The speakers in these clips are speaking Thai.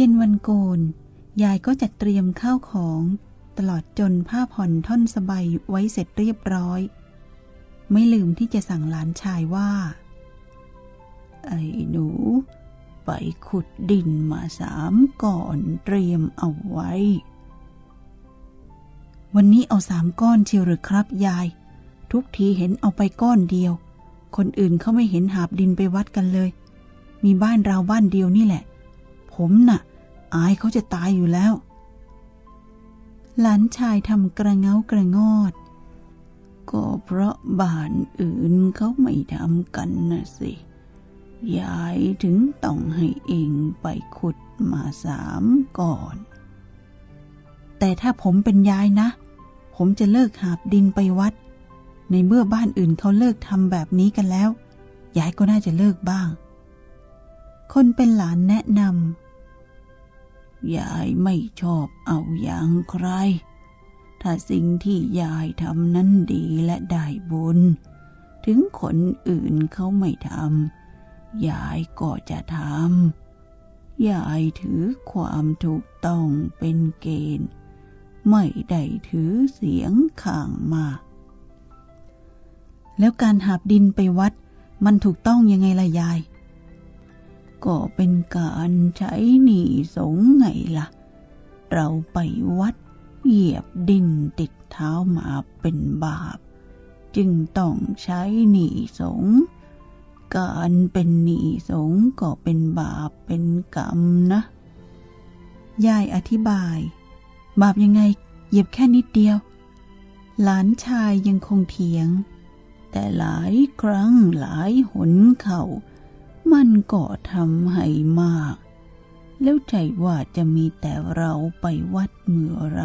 เย็นวันโกน ยายก็จัดเตรียมข้าวของ ตลอดจนผ้าผ่อนท่อนสบายไว้เสร็จเรียบร้อย ไม่ลืมที่จะสั่งหลานชายว่า ไอ้หนู ไปขุดดินมาสามก่อนเตรียมเอาไว้ วันนี้เอาสามก้อนเชียวหรือครับยาย ทุกทีเห็นเอาไปก้อนเดียว คนอื่นเขาไม่เห็นหาบดินไปวัดกันเลย มีบ้านเราบ้านเดียวนี่แหละผมน่ะ อายเขาจะตายอยู่แล้ว หลานชายทำกระเงากระงอด ก็เพราะบ้านอื่นเขาไม่ทำกันนะสิ ยายถึงต้องให้เองไปขุดมาสามก่อน แต่ถ้าผมเป็นยายนะ ผมจะเลิกหาบดินไปวัด ในเมื่อบ้านอื่นเขาเลิกทำแบบนี้กันแล้ว ยายก็น่าจะเลิกบ้าง คนเป็นหลานแนะนำ ยายไม่ชอบเอาอย่างใคร ถ้าสิ่งที่ยายทำนั้นดีและได้บุญ ถึงคนอื่นเขาไม่ทำยายก็จะทำยายถือความถูกต้องเป็นเกณฑ์ ไม่ได้ถือเสียงข้างมากแล้วการหาบดินไปวัดมันถูกต้องยังไงล่ะยาย ก็เป็นการใช้หนีสงไงล่ะ เราไปวัดเหยียบดินติดเท้ามาเป็นบาป จึงต้องใช้หนีสง การเป็นหนีสงก็เป็นบาปเป็นกรรมนะ ยายอธิบาย บาปยังไงเหยียบแค่นิดเดียว หลานชายยังคงเถียง แต่หลายครั้งหลายหนเข่า มันก็ทำให้มาก แล้วใจว่าจะมีแต่เราไปวัดเมื่อไร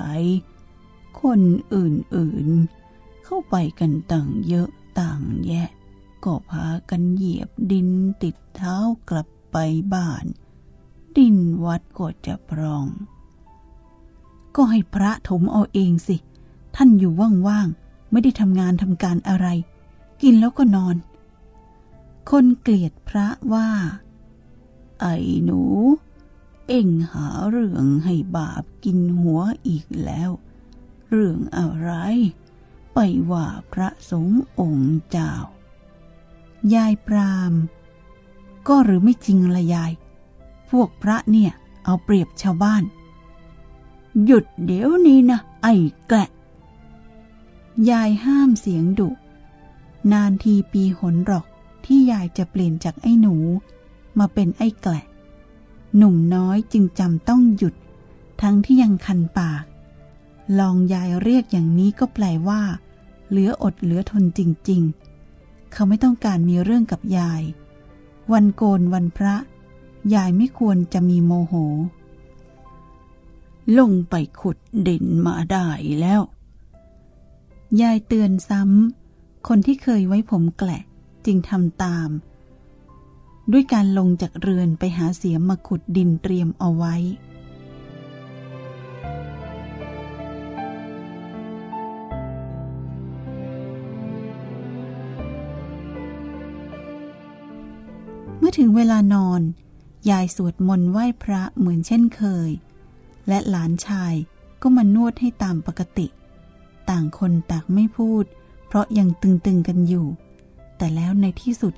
คนอื่นๆ เข้าไปกันต่างเยอะต่างแยะ ก็พากันเหยียบดินติดเท้ากลับไปบ้าน ดินวัดก็จะพรอง ก็ให้พระถมเอาเองสิ ท่านอยู่ว่างๆ ไม่ได้ทำงานทำการอะไร กินแล้วก็นอน คนเกลียดพระว่า ไอ้หนู เอ็งหาเรื่องให้บาปกินหัวอีกแล้ว เรื่องอะไร ไปว่าพระสงฆ์องค์เจ้า ยายปรามก็หรือไม่จริงละยาย พวกพระเนี่ยเอาเปรียบชาวบ้าน หยุดเดี๋ยวนี้นะ ไอ้แกะยายห้ามเสียงดุ นานทีปีหนหรอก ที่ยายจะเปลี่ยนจากไอ้หนู มาเป็นไอ้แกละ หนุ่มน้อยจึงจำต้องหยุด ทั้งที่ยังคันปาก ลองยายเรียกอย่างนี้ก็แปลว่า เหลืออดเหลือทนจริง ๆ เขาไม่ต้องการมีเรื่องกับยาย วันโกนวันพระ ยายไม่ควรจะมีโมโห ลงไปขุดดินมาได้แล้ว ยายเตือนซ้ำคนที่เคยไว้ผมแกละ จึงทำตาม ด้วยการลงจากเรือนไปหาเสียมมาขุดดินเตรียมเอาไว้ เมื่อถึงเวลานอน ยายสวดมนต์ไหว้พระเหมือนเช่นเคย และหลานชายก็มานวดให้ตามปกติ ต่างคนต่างไม่พูด เพราะยังตึงๆกันอยู่ แต่แล้วในที่สุด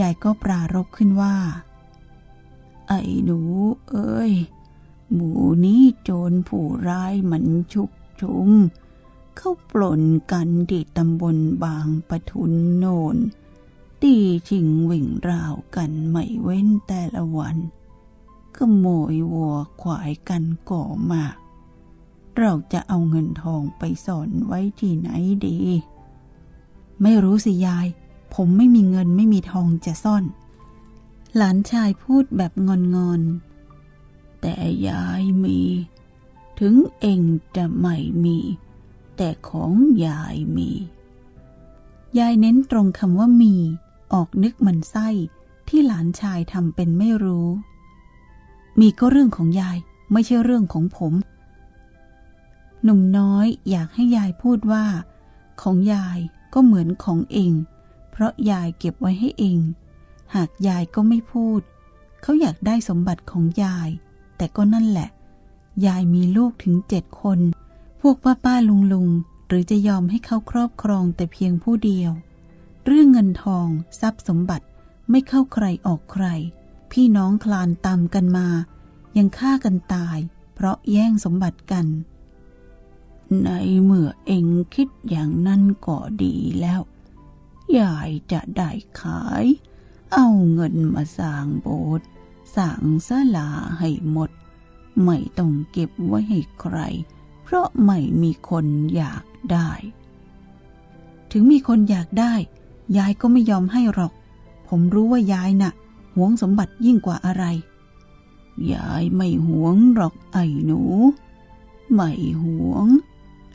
ยายก็ปรารบขึ้นว่า ไอ้หนูเอ้ย หมูนี้โจรผู้ร้ายมันชุกชุม เข้าปล้นกันที่ตำบลบางปะทุนโนน ตีชิงวิ่งราวกันไม่เว้นแต่ละวันขโมยวัวควายกันก่อมาก เราจะเอาเงินทองไปซ่อนไว้ที่ไหนดี ไม่รู้สิยาย ผมไม่มีเงินไม่มีทองจะซ่อน หลานชายพูดแบบงอนงอนๆแต่ยายมี ถึงเองจะไม่มี แต่ของยายมี ยายเน้นตรงคำว่ามี ออกนึกมันไส้ที่หลานชายทำเป็นไม่รู้ มีก็เรื่องของยายไม่ใช่เรื่องของผม หนุ่มน้อยอยากให้ยายพูดว่า ของยายก็เหมือนของเอง เพราะยายเก็บไว้ให้เอง หากยายก็ไม่พูด เขาอยากได้สมบัติของยาย แต่ก็นั่นแหละ ยายมีลูกถึงเจ็ดคน พวกป้าป้าลุงลุงหรือจะยอมให้เขาครอบครองแต่เพียงผู้เดียว เรื่องเงินทอง ทรัพย์สมบัติไม่เข้าใครออกใคร พี่น้องคลานตามกันมา ยังฆ่ากันตาย เพราะแย่งสมบัติกันในเมื่อเองคิดอย่างนั้นก็ดีแล้ว ยายจะได้ขาย เอาเงินมาสร้างโบสถ์สร้างศาลาให้หมด ไม่ต้องเก็บไว้ให้ใคร เพราะไม่มีคนอยากได้ ถึงมีคนอยากได้ ยายก็ไม่ยอมให้หรอก ผมรู้ว่ายายน่ะหวงสมบัติยิ่งกว่าอะไร ยายไม่หวงหรอกไอ้หนู ไม่หวง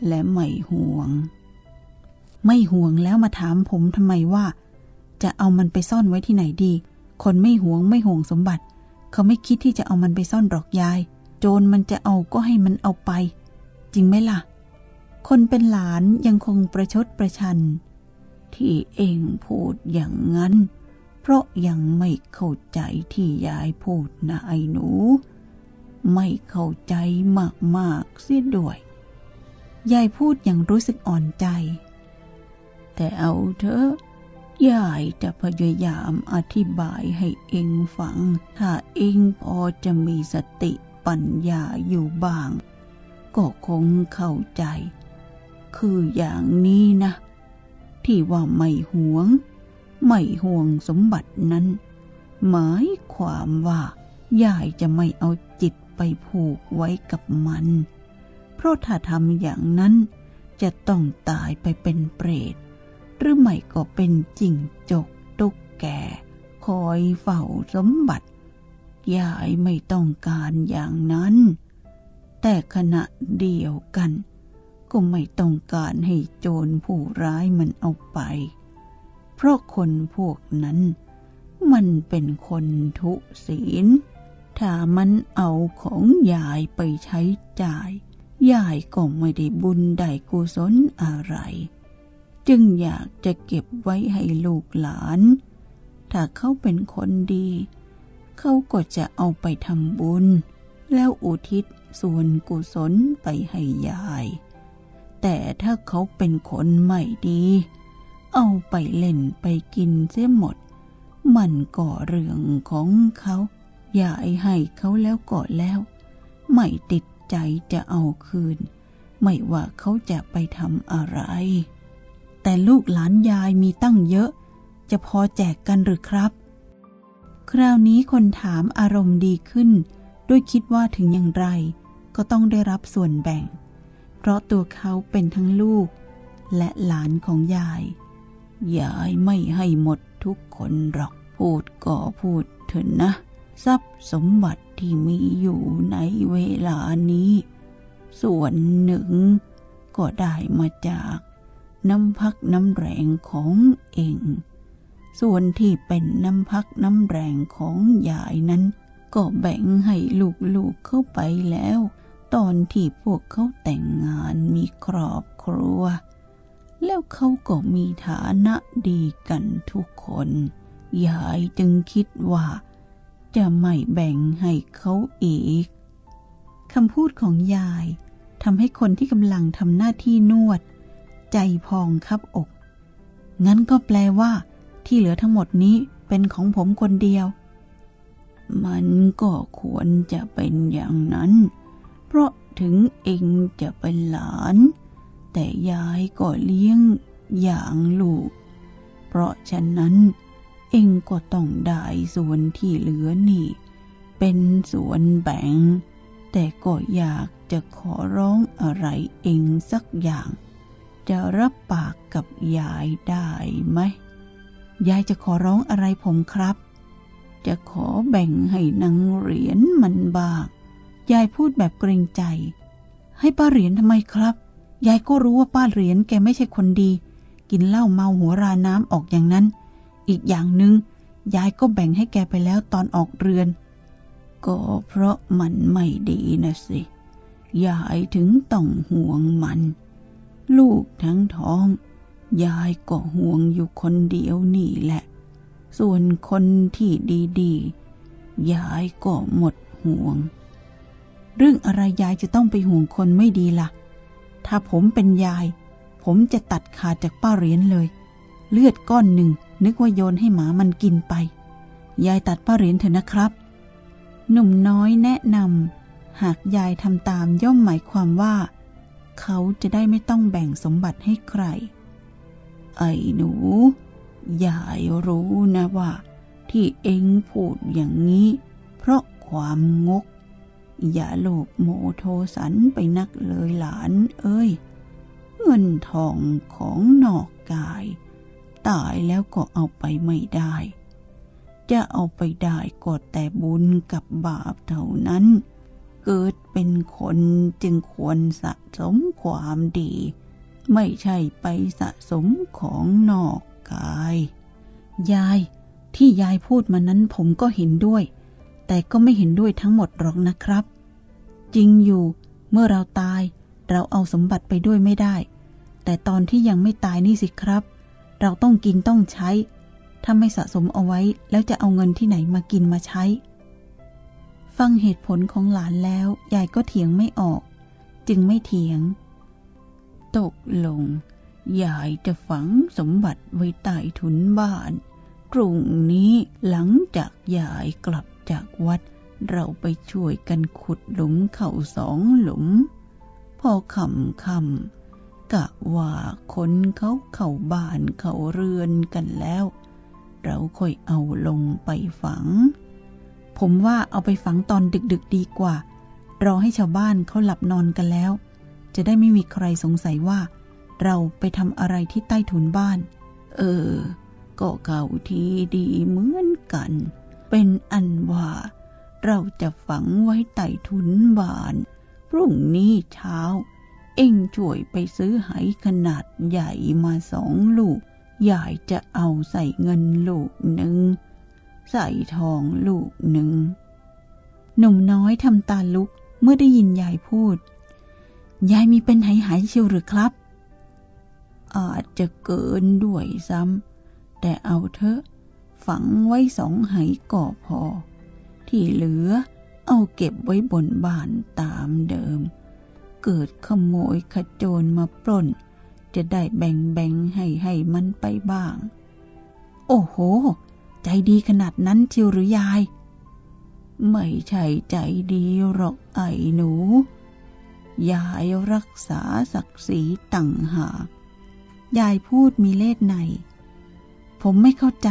และไม่ห่วง ไม่ห่วงแล้วมาถามผมทำไมว่า จะเอามันไปซ่อนไว้ที่ไหนดี คนไม่ห่วงไม่ห่วงสมบัติ เขาไม่คิดที่จะเอามันไปซ่อนหรอกยาย โจรมันจะเอาก็ให้มันเอาไป จริงไหมล่ะ คนเป็นหลานยังคงประชดประชัน ที่เองพูดอย่างนั้น เพราะยังไม่เข้าใจที่ยายพูดนะไอ้หนู ไม่เข้าใจมากๆเสียด้วยยายพูดอย่างรู้สึกอ่อนใจ แต่เอาเถอะยายจะพยายามอธิบายให้เองฟัง ถ้าเองพอจะมีสติปัญญาอยู่บ้าง ก็คงเข้าใจ คืออย่างนี้นะ ที่ว่าไม่หวง ไม่ห่วงสมบัตินั้น หมายความว่ายายจะไม่เอาจิตไปผูกไว้กับมัน เพราะถ้าทำอย่างนั้นจะต้องตายไปเป็นเปรต หรือไม่ก็เป็นจิงจกตุกแกคอยเฝ้าสมบัติ ยายไม่ต้องการอย่างนั้น แต่ขณะเดียวกัน ก็ไม่ต้องการให้โจรผู้ร้ายมันเอาไป เพราะคนพวกนั้น มันเป็นคนทุศีล ถ้ามันเอาของยายไปใช้จ่าย ยายก็ไม่ได้บุญได้กุศลอะไร จึงอยากจะเก็บไว้ให้ลูกหลาน ถ้าเขาเป็นคนดี เขาก็จะเอาไปทำบุญ แล้วอุทิศส่วนกุศลไปให้ยาย แต่ถ้าเขาเป็นคนไม่ดี เอาไปเล่นไปกินเสียหมด มันก็เรื่องของเขายายให้เขาแล้วก็แล้ว ไม่ติดใจจะเอาคืน ไม่ว่าเขาจะไปทำอะไร แต่ลูกหลานยายมีตั้งเยอะ จะพอแจกกันหรือครับ คราวนี้คนถามอารมณ์ดีขึ้น ด้วยคิดว่าถึงอย่างไร ก็ต้องได้รับส่วนแบ่ง เพราะตัวเขาเป็นทั้งลูก และหลานของยาย ยายไม่ให้หมดทุกคนหรอกพูดก็พูดเถอะนะ ทรัพย์สมบัติที่มีอยู่ในเวลานี้ ส่วนหนึ่งก็ได้มาจาก น้ำพักน้ำแรงของเอง ส่วนที่เป็นน้ำพักน้ำแรงของยายนั้น ก็แบ่งให้ลูกๆเข้าไปแล้ว ตอนที่พวกเขาแต่งงานมีครอบครัว แล้วเขาก็มีฐานะดีกันทุกคน ยายจึงคิดว่า จะไม่แบ่งให้เขาอีกคำพูดของยายทำให้คนที่กำลังทำหน้าที่นวด ใจพองคับอก งั้นก็แปลว่า ที่เหลือทั้งหมดนี้เป็นของผมคนเดียว มันก็ควรจะเป็นอย่างนั้น เพราะถึงเองจะเป็นหลาน แต่ยายก็เลี้ยงอย่างลูก เพราะฉะนั้น เองก็ต้องได้ส่วนที่เหลือนี่ เป็นส่วนแบ่ง แต่ก็อยากจะขอร้องอะไรเองสักอย่าง จะรับปากกับยายได้ไหม ยายจะขอร้องอะไรผมครับ จะขอแบ่งให้นางเหรียญมันบ้างยายพูดแบบเกรงใจ ให้ป้าเหรียญทำไมครับ ยายก็รู้ว่าป้าเหรียญแกไม่ใช่คนดี กินเหล้าเมาหัวราน้ำออกอย่างนั้น อีกอย่างหนึง่งยายก็แบ่งให้แกไปแล้วตอนออกเรือน ก็เพราะมันไม่ดีนะสิ ยายถึงต้องห่วงมัน ลูกทั้งท้อง ยายก็ห่วงอยู่คนเดียวนี่แหละ ส่วนคนที่ดีๆ ยายก็หมดห่วง เรื่องอะไรยายจะต้องไปห่วงคนไม่ดีละ่ะ ถ้าผมเป็นยาย ผมจะตัดขาดจากป้าเหรียญเลย เลือดก้อนหนึ่งนึกว่าโยนให้หมามันกินไป ยายตัดป้าเหรียญเถอะนะครับ หนุ่มน้อยแนะนำหากยายทำตามย่อมหมายความว่า เขาจะได้ไม่ต้องแบ่งสมบัติให้ใคร ไอ้หนูยายรู้นะว่า ที่เองพูดอย่างนี้ เพราะความงก อย่าโลภโมโทสันไปนักเลยหลานเอ้ย เงินทองของนอกกาย ตายแล้วก็เอาไปไม่ได้ จะเอาไปได้ก็แต่บุญกับบาปเท่านั้น เกิดเป็นคนจึงควรสะสมความดี ไม่ใช่ไปสะสมของนอกกาย ยาย ที่ยายพูดมานั้นผมก็เห็นด้วย แต่ก็ไม่เห็นด้วยทั้งหมดหรอกนะครับ จริงอยู่ เมื่อเราตายเราเอาสมบัติไปด้วยไม่ได้ แต่ตอนที่ยังไม่ตายนี่สิครับ เราต้องกินต้องใช้ ถ้าไม่สะสมเอาไว้แล้วจะเอาเงินที่ไหนมากินมาใช้ ฟังเหตุผลของหลานแล้ว ยายก็เถียงไม่ออก จึงไม่เถียง ตกลง ยายจะฝังสมบัติไว้ใต้ถุนบ้านพรุ่งนี้หลังจากยายกลับจากวัด เราไปช่วยกันขุดหลุมเข่าสองหลุม พอคำคำกะว่าคนเขาเข่าบ้านเข่าเรือนกันแล้ว เราค่อยเอาลงไปฝัง ผมว่าเอาไปฝังตอนดึกๆดีกว่า รอให้ชาวบ้านเขาหลับนอนกันแล้ว จะได้ไม่มีใครสงสัยว่า เราไปทำอะไรที่ใต้ถุนบ้าน เออ ก็เก่าทีดีเหมือนกัน เป็นอันว่า เราจะฝังไว้ใต้ถุนบ้าน พรุ่งนี้เช้า เอ็งช่วยไปซื้อไหขนาดใหญ่มาสองลูกยายจะเอาใส่เงินลูกหนึ่ง ใส่ทองลูกหนึ่ง หนุ่มน้อยทำตาลุกเมื่อได้ยินยายพูด ยายมีเป็นไหหายเชียวหรือครับ อาจจะเกินด้วยซ้ำแต่เอาเถอะ ฝังไว้สองไหก่อพอ ที่เหลือเอาเก็บไว้บนบ้านตามเดิม เกิดขโมยขโจรมาปล้น จะได้แบ่งแบ่งให้ให้มันไปบ้าง โอ้โห ใจดีขนาดนั้นเชียวหรือยาย ไม่ใช่ใจดีหรอกไอ้หนู ยายรักษาศักดิ์ศรีต่างหาก ยายพูดมีเล่ห์ใน ผมไม่เข้าใจ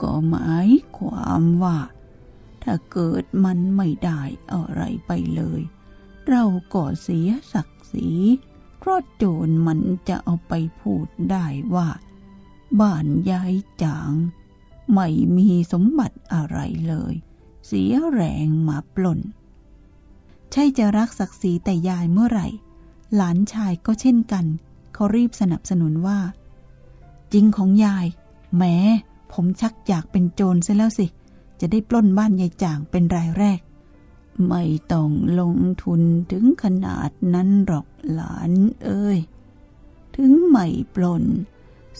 ก็หมายความว่า ถ้าเกิดมันไม่ได้อะไรไปเลย เราก็เสียศักดิ์ศรีเพราะโจรมันจะเอาไปพูดได้ว่า บ้านยายจาง ไม่มีสมบัติอะไรเลย เสียแรงมาปล้น ใช่จะรักศักดิ์ศรีแต่ยายเมื่อไหร่ หลานชายก็เช่นกัน เขารีบสนับสนุนว่า จริงของยายแม้ผมชักอยากเป็นโจรซะแล้วสิ จะได้ปล้นบ้านยายจ่างเป็นรายแรก ไม่ต้องลงทุนถึงขนาดนั้นหรอกหลานเอ้ย ถึงไม่ปล้น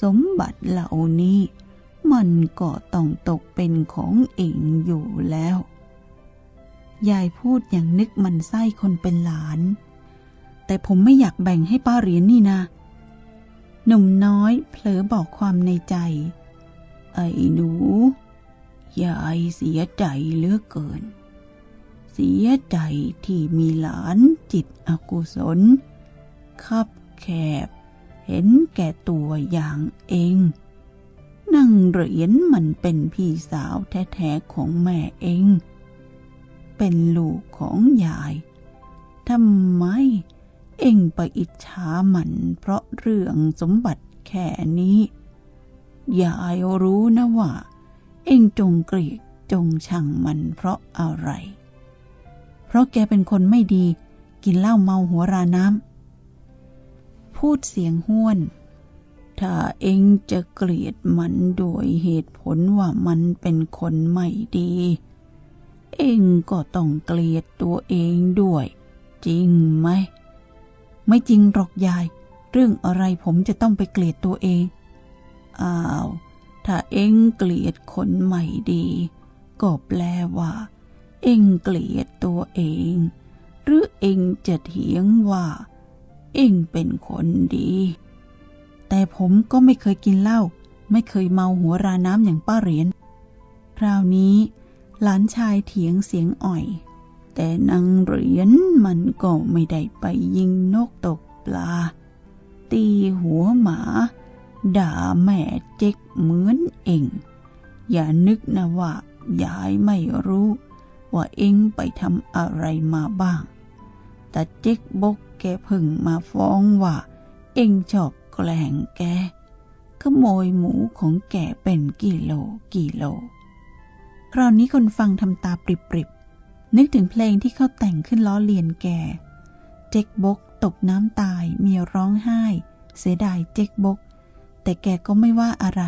สมบัติเหล่านี้ มันก็ต้องตกเป็นของเองอยู่แล้ว ยายพูดอย่างนึกมันไส้คนเป็นหลาน แต่ผมไม่อยากแบ่งให้ป้าเหรียญนนี่นะหนุ่มน้อยเผลอบอกความในใจ ไอ้หนู ยายเสียใจเหลือเกิน เสียใจที่มีหลานจิตอกุศล คับแคบ เห็นแก่ตัวอย่างเอง นั่งเหรียญมันเป็นพี่สาวแท้ๆของแม่เอง เป็นลูกของยายทำไมเอ็งไปอิจฉามันเพราะเรื่องสมบัติแค่นี้ ยายรู้นะว่า เอ็งจงเกลียดจงชังมันเพราะอะไร เพราะแกเป็นคนไม่ดี กินเหล้าเมาหัวราน้ำ พูดเสียงห้วน ถ้าเองจะเกลียดมันโดยเหตุผลว่ามันเป็นคนไม่ดี เองก็ต้องเกลียดตัวเองด้วย จริงไหม ไม่จริงหรอกยาย เรื่องอะไรผมจะต้องไปเกลียดตัวเอง อ้าว ถ้าเองเกลียดคนไม่ดี ก็แปลว่า เองเกลียดตัวเอง หรือเองจะเถียงว่า เองเป็นคนดี แต่ผมก็ไม่เคยกินเหล้าไม่เคยเมาหัวราน้ำอย่างป้าเหรียญคราวนี้หลานชายเถียงเสียงอ่อย แต่นางเหรียญมันก็ไม่ได้ไปยิงนกตกปลา ตีหัวหมา ด่าแม่เจ๊กเหมือนเอง อย่านึกนะว่ายายไม่รู้ ว่าเองไปทำอะไรมาบ้าง แต่เจ๊กบกแกพึ่งมาฟ้องว่า เองชอบ แกล้งแก ขโมยหมูของแกเป็นกิโลกิโล คราวนี้คนฟังทำตาปริบๆ นึกถึงเพลงที่เขาแต่งขึ้นล้อเลียนแก เจ๊กบก ตกน้ำตายเมียร้องไห้ เสียดายเจ๊กบก แต่แกก็ไม่ว่าอะไร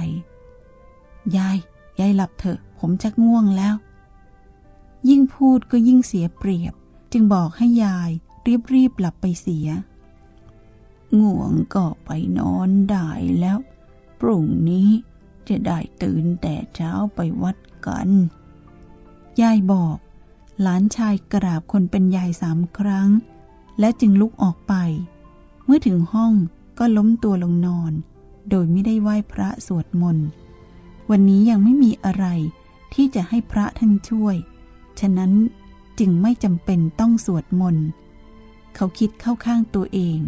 ยาย ยายหลับเถอะ ผมชักง่วงแล้ว ยิ่งพูดก็ยิ่งเสียเปรียบ จึงบอกให้ยายรีบๆหลับไปเสีย ง่วงก็ไปนอนได้แล้ว พรุ่งนี้จะได้ตื่นแต่เช้าไปวัดกัน ยายบอก หลานชายกราบคนเป็นยายสามครั้ง แล้วจึงลุกออกไป เมื่อถึงห้องก็ล้มตัวลงนอน โดยไม่ได้ไหว้พระสวดมนต์ วันนี้ยังไม่มีอะไรที่จะให้พระท่านช่วย ฉะนั้นจึงไม่จำเป็นต้องสวดมนต์ เขาคิดเข้าข้างตัวเอง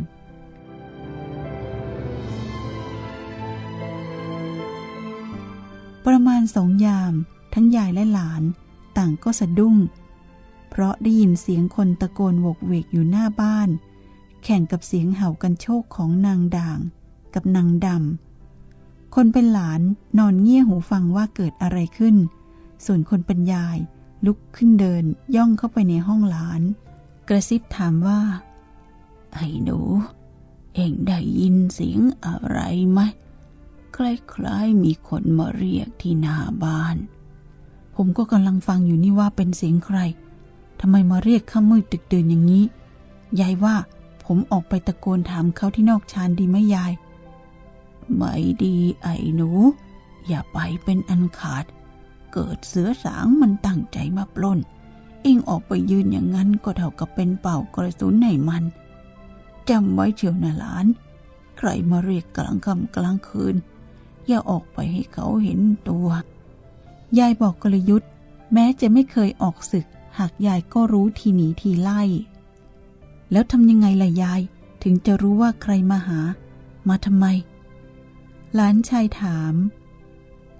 ประมาณสองยาม ทั้งยายและหลาน ต่างก็สะดุ้ง เพราะได้ยินเสียงคนตะโกนโวกเวกอยู่หน้าบ้าน แข่งกับเสียงเห่ากันโชคของนางด่าง กับนางดำ คนเป็นหลานนอนเงี่ยหูฟังว่าเกิดอะไรขึ้น ส่วนคนเป็นยายลุกขึ้นเดินย่องเข้าไปในห้องหลาน กระซิบถามว่า ไอ้หนู เอ็งได้ยินเสียงอะไรไหม คล้ายๆมีคนมาเรียกที่หน้าบ้าน ผมก็กำลังฟังอยู่นี่ว่าเป็นเสียงใครทำไมมาเรียกข้ามืดตึกเดินอย่างนี้ยายว่าผมออกไปตะโกนถามเขาที่นอกชานดีไหมยาย ไม่ดีไอ้หนู อย่าไปเป็นอันขาด เกิดเสือสางมันตั้งใจมาปล้น เองออกไปยืนอย่างนั้นก็เท่ากับเป็นเป่ากระสุนในมันจำไว้เชียวนะหลาน ใครมาเรียกกลางค่ำกลางคืน อย่าออกไปให้เขาเห็นตัว ยายบอกกลยุทธ์ แม้จะไม่เคยออกศึก หากยายก็รู้ทีหนีทีไล่ แล้วทำยังไงล่ะยาย ถึงจะรู้ว่าใครมาหา มาทำไม หลานชายถาม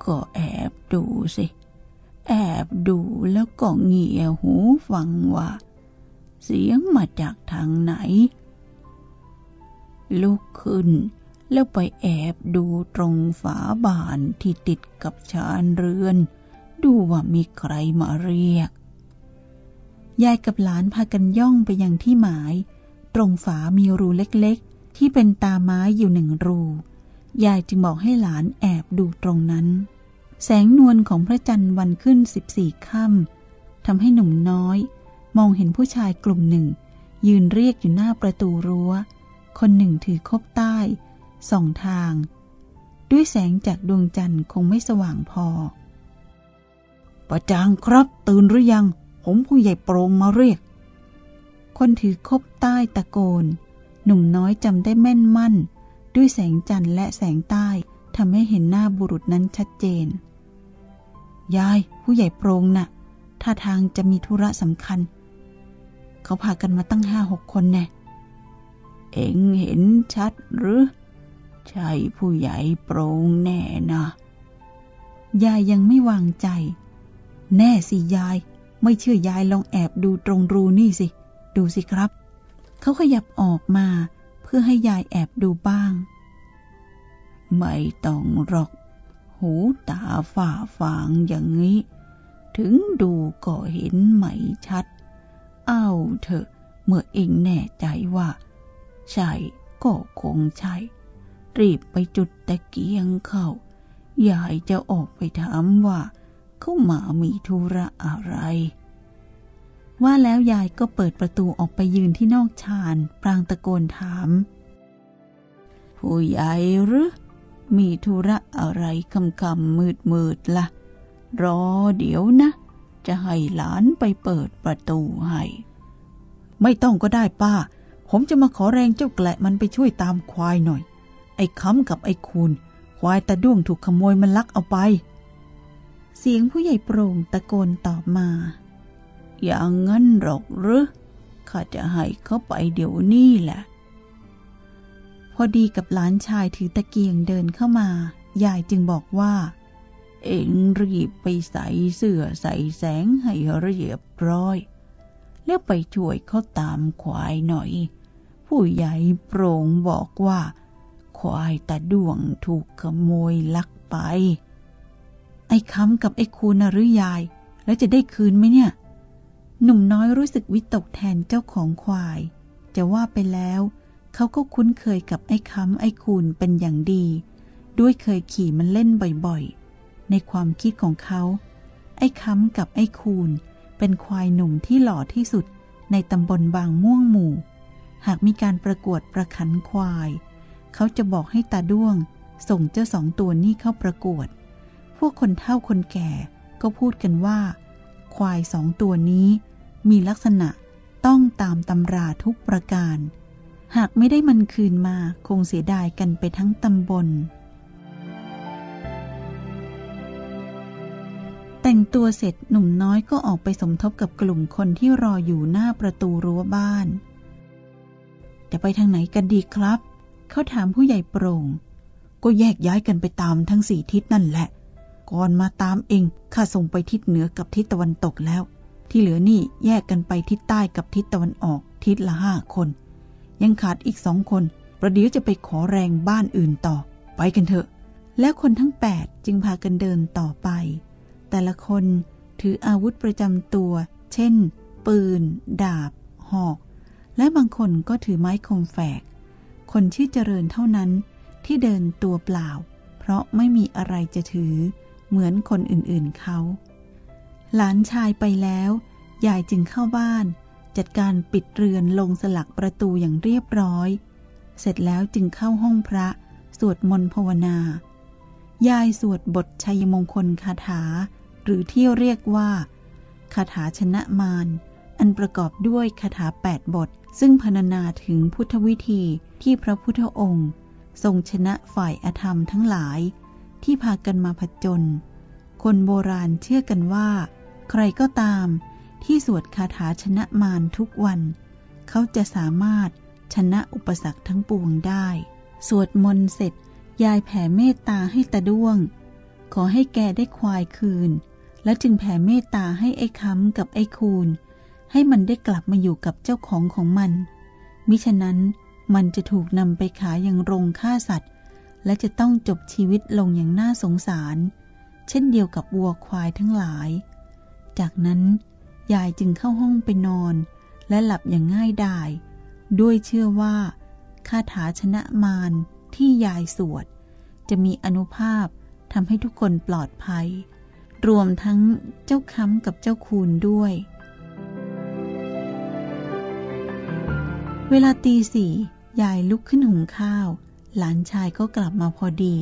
ก็แอบดูสิ แอบดูแล้วก็เงี่ยหูฟังว่า เสียงมาจากทางไหน ลุกขึ้น แล้วไปแอบดูตรงฝาบานที่ติดกับชานเรือน ดูว่ามีใครมาเรียก ยายกับหลานพากันย่องไปยังที่หมาย ตรงฝามีรูเล็กๆ ที่เป็นตาไม้อยู่หนึ่งรู ยายจึงบอกให้หลานแอบดูตรงนั้น แสงนวลของพระจันทร์วันขึ้นสิบสี่ค่ำทำให้หนุ่มน้อย มองเห็นผู้ชายกลุ่มหนึ่ง ยืนเรียกอยู่หน้าประตูรัว้ว คนหนึ่งถือคบใต้ ส่องทาง ด้วยแสงจากดวงจันทร์คงไม่สว่างพอประจางครับตื่นหรือยัง ผมผู้ใหญ่โปรงมาเรียก คนถือคบใต้ตะโกน หนุ่มน้อยจำได้แม่นมั่น ด้วยแสงจันทร์และแสงใต้ทำให้เห็นหน้าบุรุษนั้นชัดเจน ยายผู้ใหญ่โปรงนะ่ะท่าทางจะมีธุระสำคัญ เขาพากันมาตั้งห้าหกคนแน่เอ็งเห็นชัดหรือ ใช่ผู้ใหญ่โปรงแน่นะ ยายยังไม่วางใจ แน่สิยาย ไม่เชื่อยายลองแอบดูตรงรูนี่สิ ดูสิครับ เขาขยับออกมา เพื่อให้ยายแอบดูบ้าง ไม่ต้องหรอก หูตาฝ่าฟางอย่างนี้ ถึงดูก็เห็นไม่ชัด เอาเถอะ เมื่อเองแน่ใจว่า ใช่ก็คงใช่ รีบไปจุดตะเกียงเข้ายายจะออกไปถามว่า เขามามีธุระอะไร ว่าแล้วยายก็เปิดประตูออกไปยืนที่นอกชานปรางตะโกนถาม ผู้ใหญ่หรือ มีธุระอะไรคำคำมืดมืดละ่ะ รอเดี๋ยวนะ จะให้หลานไปเปิดประตูให้ ไม่ต้องก็ได้ป้า ผมจะมาขอแรงเจ้าแกละมันไปช่วยตามควายหน่อย ไอ้ค้ำกับไอ้คูนควายตาด้วงถูกขโมยมันลักเอาไป เสียงผู้ใหญ่โปร่งตะโกนตอบมา อย่างงั้นหรอกหรือข้าจะให้เขาไปเดี๋ยวนี้แหละ พอดีกับหลานชายถือตะเกียงเดินเข้ามายายจึงบอกว่า เอ็งรีบไปใส่เสื้อใส่แสงให้เรียบร้อย แล้วไปช่วยเขาตามควายหน่อย ผู้ใหญ่โปร่งบอกว่า ควายตาด้วงถูกขโมยลักไป ไอ้ค้ำกับไอ้คูนหรือยาย แล้วจะได้คืนไหมเนี่ย หนุ่มน้อยรู้สึกวิตกแทนเจ้าของควาย จะว่าไปแล้วเขาก็คุ้นเคยกับไอ้ค้ำไอ้คูนเป็นอย่างดี ด้วยเคยขี่มันเล่นบ่อยๆ ในความคิดของเขา ไอ้ค้ำกับไอ้คูนเป็นควายหนุ่มที่หล่อที่สุดในตำบลบางม่วงหมู่ หากมีการประกวดประขันควาย เขาจะบอกให้ตาด้วง ส่งเจ้าสองตัวนี้เข้าประกวด พวกคนเฒ่าคนแก่ก็พูดกันว่า ควายสองตัวนี้ มีลักษณะต้องตามตำราทุกประการ หากไม่ได้มันคืนมาคงเสียดายกันไปทั้งตำบล แต่งตัวเสร็จหนุ่มน้อยก็ออกไปสมทบกับกลุ่มคนที่รออยู่หน้าประตูรั้วบ้าน จะไปทางไหนกันดีครับ เขาถามผู้ใหญ่โปร่ง ก็แยกย้ายกันไปตามทั้งสี่ทิศนั่นแหละ ก่อนมาตามเองข้าส่งไปทิศเหนือกับทิศตะวันตกแล้ว ที่เหลือนี่แยกกันไปทิศใต้กับทิศตะวันออก ทิศละห้าคน ยังขาดอีกสองคน ประเดี๋ยวจะไปขอแรงบ้านอื่นต่อ ไปกันเถอะ แล้วคนทั้งแปดจึงพากันเดินต่อไป แต่ละคนถืออาวุธประจำตัว เช่น ปืน ดาบ หอก และบางคนก็ถือไม้คมแฝก คนชื่อเจริญเท่านั้นที่เดินตัวเปล่า เพราะไม่มีอะไรจะถือ เหมือนคนอื่นๆเขา หลานชายไปแล้ว ยายจึงเข้าบ้าน จัดการปิดเรือนลงสลักประตูอย่างเรียบร้อย เสร็จแล้วจึงเข้าห้องพระ สวดมนต์ภาวนา ยายสวดบทชัยมงคลคาถา หรือที่เรียกว่าคาถาชนะมารอันประกอบด้วยคาถาแปดบท ซึ่งพรรณนาถึงพุทธวิธีที่พระพุทธองค์ ทรงชนะฝ่ายอธรรมทั้งหลาย ที่พากันมาผจญคนโบราณเชื่อกันว่า ใครก็ตามที่สวดคาถาชนะมารทุกวัน เขาจะสามารถชนะอุปสรรคทั้งปวงได้ สวดมนต์เสร็จ ยายแผ่เมตตาให้ตาด้วง ขอให้แกได้ควายคืน และจึงแผ่เมตตาให้ไอ้ค้ำกับไอ้คูน ให้มันได้กลับมาอยู่กับเจ้าของของมัน มิฉะนั้นมันจะถูกนำไปขายอย่างโรงฆ่าสัตว์ และจะต้องจบชีวิตลงอย่างน่าสงสาร เช่นเดียวกับวัวควายทั้งหลาย จากนั้นยายจึงเข้าห้องไปนอน และหลับอย่างง่ายดาย ด้วยเชื่อว่าคาถาชนะมารที่ยายสวด จะมีอนุภาพทำให้ทุกคนปลอดภัย รวมทั้งเจ้าค้ำกับเจ้าคูนด้วย เวลาตีสี่ยายลุกขึ้นหุงข้าว หลานชายก็กลับมาพอดี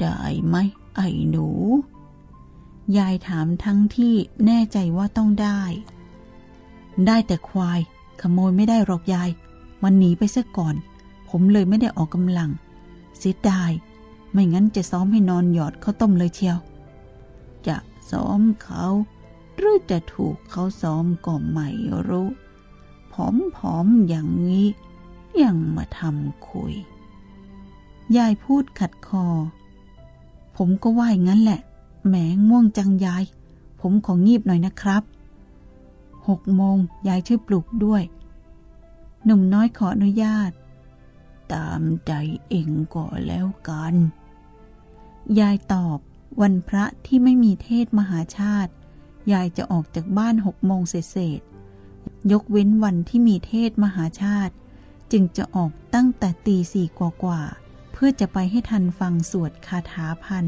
ได้ไหมไอ้หนู ยายถามทั้งที่แน่ใจว่าต้องได้ ได้แต่ควาย ขโมยไม่ได้หรอกยาย มันหนีไปซะก่อน ผมเลยไม่ได้ออกกำลัง เสียดาย ไม่งั้นจะซ้อมให้นอนหยอดข้าวต้มเลยเชียว จะซ้อมเขา หรือจะถูกเขาซ้อมก็ไม่รู้ ผอมๆอย่างนี้ ยังมาทำคุย ยายพูดขัดคอ ผมก็ว่าอย่างนั้นแหละ แหมง่วงจังยาย ผมของงีบหน่อยนะครับหกโมงยายช่วยปลุกด้วย หนุ่มน้อยขออนุญาต ตามใจเองก็แล้วกัน ยายตอบวันพระที่ไม่มีเทศมหาชาติ ยายจะออกจากบ้านหกโมงเศษ ยกเว้นวันที่มีเทศมหาชาติ จึงจะออกตั้งแต่ตีสี่กว่าๆเพื่อจะไปให้ทันฟังสวดคาถาพัน